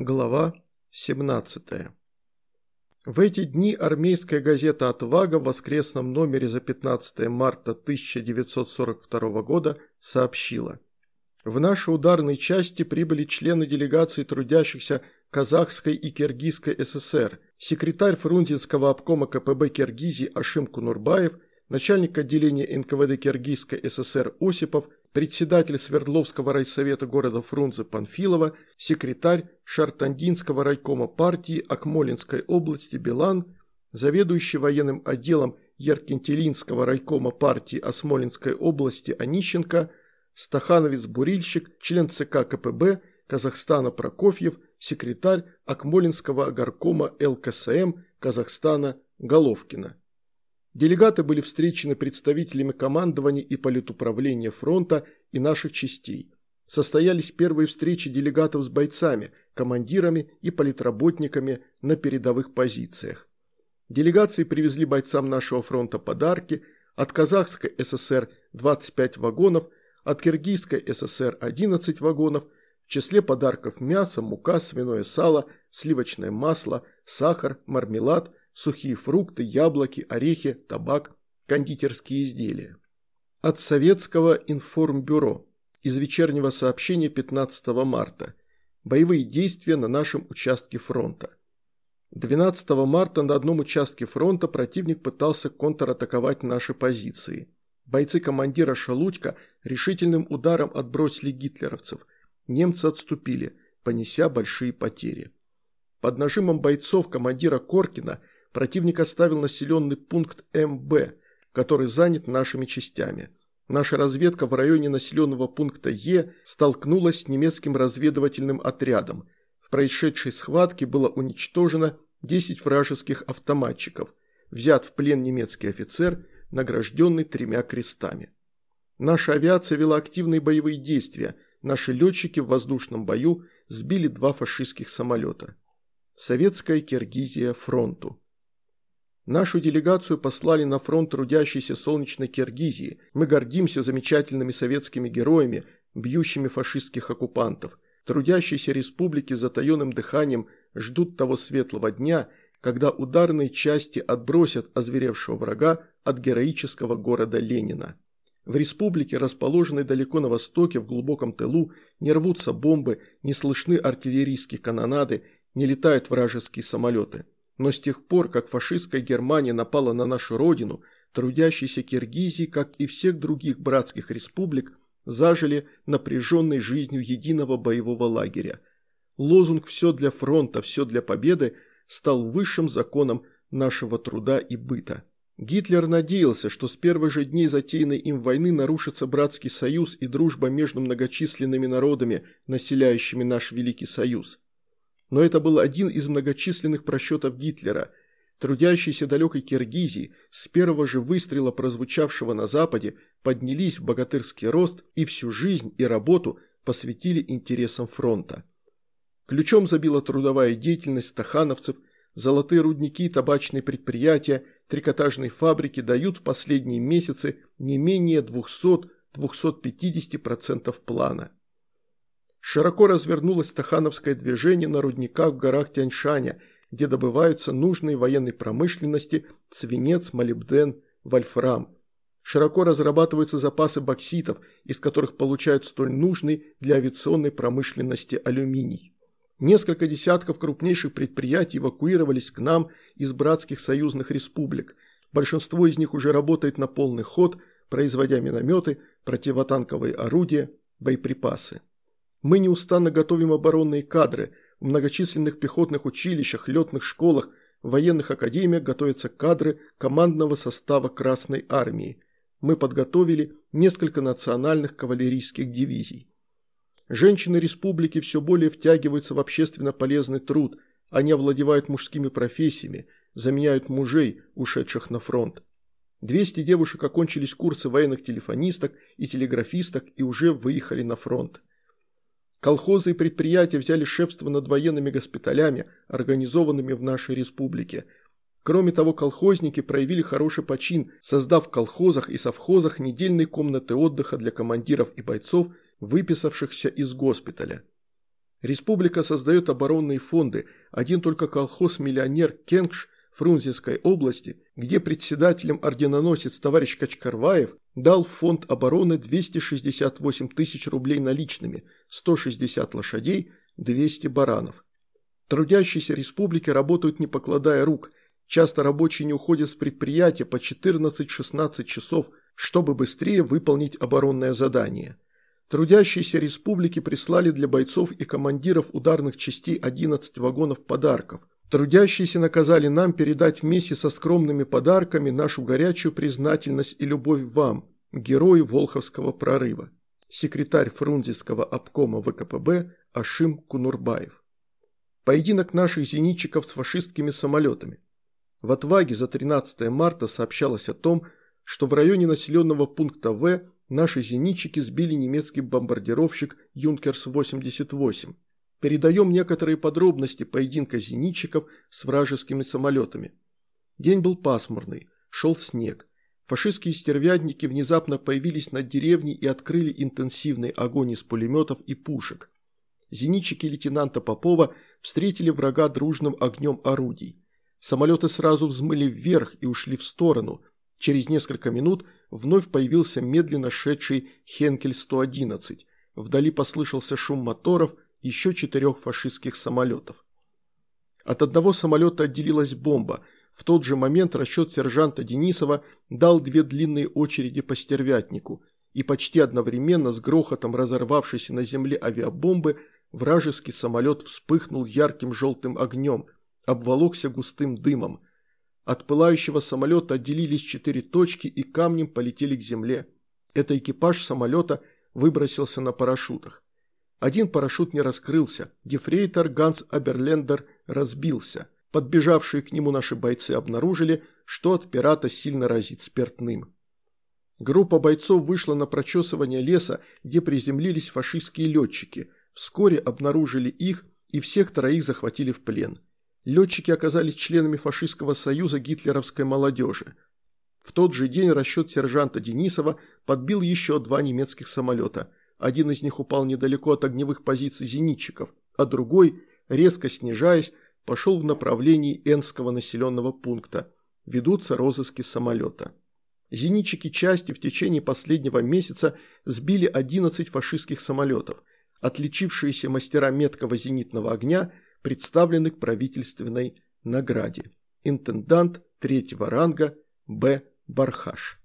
Глава 17. В эти дни армейская газета «Отвага» в воскресном номере за 15 марта 1942 года сообщила. В наши ударные части прибыли члены делегации трудящихся Казахской и Киргизской ССР, секретарь Фрунзенского обкома КПБ Киргизии Ашим Кунурбаев, начальник отделения НКВД Киргизской ССР Осипов, председатель Свердловского райсовета города Фрунзе Панфилова, секретарь Шартандинского райкома партии Акмолинской области Билан, заведующий военным отделом Яркентелинского райкома партии Осмолинской области Онищенко, Стахановец-Бурильщик, член ЦК КПБ Казахстана Прокофьев, секретарь Акмолинского горкома ЛКСМ Казахстана Головкина. Делегаты были встречены представителями командования и политуправления фронта и наших частей. Состоялись первые встречи делегатов с бойцами, командирами и политработниками на передовых позициях. Делегации привезли бойцам нашего фронта подарки, от Казахской ССР 25 вагонов, от Киргизской ССР 11 вагонов, в числе подарков мясо, мука, свиное сало, сливочное масло, сахар, мармелад – сухие фрукты, яблоки, орехи, табак, кондитерские изделия. От Советского информбюро. Из вечернего сообщения 15 марта. Боевые действия на нашем участке фронта. 12 марта на одном участке фронта противник пытался контратаковать наши позиции. Бойцы командира Шалудько решительным ударом отбросили гитлеровцев. Немцы отступили, понеся большие потери. Под нажимом бойцов командира Коркина – противник оставил населенный пункт МБ, который занят нашими частями. Наша разведка в районе населенного пункта Е столкнулась с немецким разведывательным отрядом. В происшедшей схватке было уничтожено 10 вражеских автоматчиков, взят в плен немецкий офицер, награжденный тремя крестами. Наша авиация вела активные боевые действия, наши летчики в воздушном бою сбили два фашистских самолета. Советская Киргизия фронту. Нашу делегацию послали на фронт трудящейся солнечной Киргизии. Мы гордимся замечательными советскими героями, бьющими фашистских оккупантов. Трудящиеся республики с затаенным дыханием ждут того светлого дня, когда ударные части отбросят озверевшего врага от героического города Ленина. В республике, расположенной далеко на востоке, в глубоком тылу, не рвутся бомбы, не слышны артиллерийские канонады, не летают вражеские самолеты. Но с тех пор, как фашистская Германия напала на нашу родину, трудящиеся Киргизии, как и всех других братских республик, зажили напряженной жизнью единого боевого лагеря. Лозунг «все для фронта, все для победы» стал высшим законом нашего труда и быта. Гитлер надеялся, что с первых же дней затеянной им войны нарушится братский союз и дружба между многочисленными народами, населяющими наш Великий Союз. Но это был один из многочисленных просчетов Гитлера. Трудящиеся далекой Киргизии с первого же выстрела, прозвучавшего на Западе, поднялись в богатырский рост и всю жизнь и работу посвятили интересам фронта. Ключом забила трудовая деятельность стахановцев, золотые рудники табачные предприятия, трикотажные фабрики дают в последние месяцы не менее 200-250% плана. Широко развернулось стахановское движение на рудниках в горах Тяньшаня, где добываются нужные военной промышленности свинец, молибден, вольфрам. Широко разрабатываются запасы бокситов, из которых получают столь нужный для авиационной промышленности алюминий. Несколько десятков крупнейших предприятий эвакуировались к нам из братских союзных республик. Большинство из них уже работает на полный ход, производя минометы, противотанковые орудия, боеприпасы. Мы неустанно готовим оборонные кадры. В многочисленных пехотных училищах, летных школах, военных академиях готовятся кадры командного состава Красной Армии. Мы подготовили несколько национальных кавалерийских дивизий. Женщины республики все более втягиваются в общественно полезный труд. Они овладевают мужскими профессиями, заменяют мужей, ушедших на фронт. 200 девушек окончились курсы военных телефонисток и телеграфисток и уже выехали на фронт. Колхозы и предприятия взяли шефство над военными госпиталями, организованными в нашей республике. Кроме того, колхозники проявили хороший почин, создав в колхозах и совхозах недельные комнаты отдыха для командиров и бойцов, выписавшихся из госпиталя. Республика создает оборонные фонды. Один только колхоз-миллионер Кенгш Фрунзенской области, где председателем орденоносец товарищ Качкарваев дал в фонд обороны 268 тысяч рублей наличными, 160 лошадей, 200 баранов. Трудящиеся республики работают не покладая рук. Часто рабочие не уходят с предприятия по 14-16 часов, чтобы быстрее выполнить оборонное задание. Трудящиеся республики прислали для бойцов и командиров ударных частей 11 вагонов подарков. Трудящиеся наказали нам передать вместе со скромными подарками нашу горячую признательность и любовь вам, герои Волховского прорыва. Секретарь Фрунзенского обкома ВКПБ Ашим Кунурбаев. Поединок наших зенитчиков с фашистскими самолетами. В отваге за 13 марта сообщалось о том, что в районе населенного пункта В наши зенитчики сбили немецкий бомбардировщик «Юнкерс-88». Передаем некоторые подробности поединка зенитчиков с вражескими самолетами. День был пасмурный, шел снег. Фашистские стервятники внезапно появились над деревней и открыли интенсивный огонь из пулеметов и пушек. Зенитчики лейтенанта Попова встретили врага дружным огнем орудий. Самолеты сразу взмыли вверх и ушли в сторону. Через несколько минут вновь появился медленно шедший Хенкель-111. Вдали послышался шум моторов – еще четырех фашистских самолетов. От одного самолета отделилась бомба. В тот же момент расчет сержанта Денисова дал две длинные очереди по стервятнику, и почти одновременно с грохотом разорвавшейся на земле авиабомбы вражеский самолет вспыхнул ярким желтым огнем, обволокся густым дымом. От пылающего самолета отделились четыре точки и камнем полетели к земле. Это экипаж самолета выбросился на парашютах. Один парашют не раскрылся, гефрейтор Ганс Аберлендер разбился. Подбежавшие к нему наши бойцы обнаружили, что от пирата сильно разит спиртным. Группа бойцов вышла на прочесывание леса, где приземлились фашистские летчики. Вскоре обнаружили их и всех троих захватили в плен. Летчики оказались членами фашистского союза гитлеровской молодежи. В тот же день расчет сержанта Денисова подбил еще два немецких самолета – один из них упал недалеко от огневых позиций зенитчиков, а другой, резко снижаясь, пошел в направлении Энского населенного пункта. Ведутся розыски самолета. Зенитчики части в течение последнего месяца сбили 11 фашистских самолетов. Отличившиеся мастера меткого зенитного огня представлены к правительственной награде. Интендант третьего ранга Б. Бархаш.